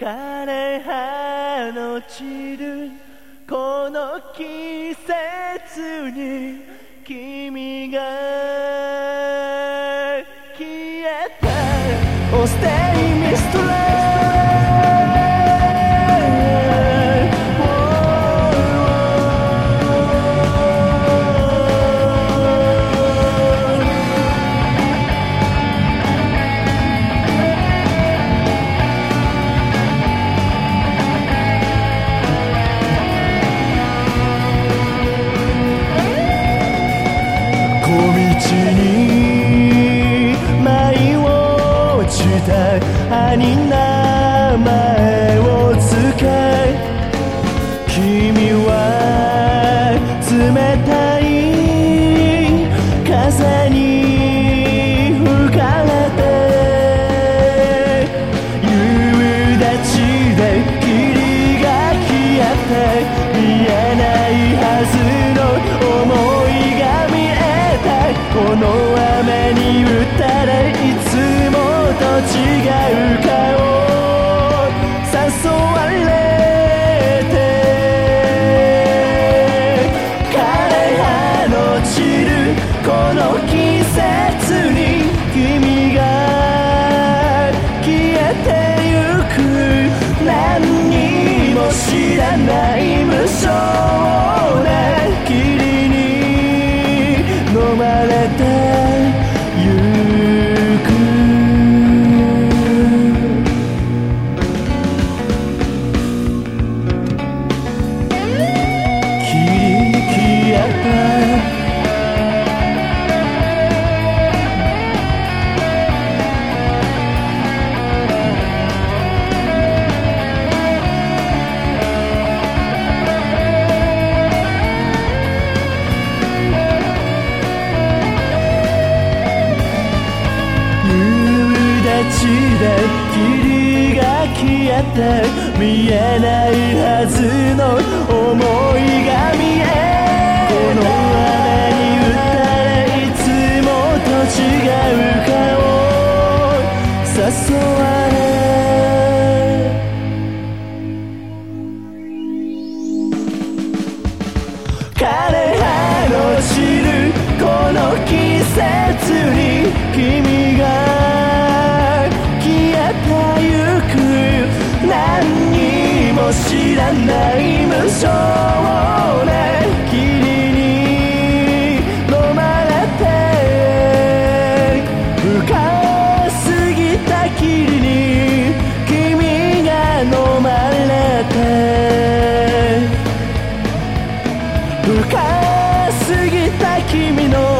枯れ葉の散るこの季節に君が消えた。道に舞い落ちた兄名前 違う顔」「誘われて」「枯れ葉の散るこの季節に君が消えてゆく」「何にも知らない霧が消えて見えないはずの想いが見えこの雨に打たれいつもと違う顔誘われ枯れ葉の散るこの季節に君がも知らない無性な霧に飲まれて深すぎた霧に君が飲まれて。深すぎた君の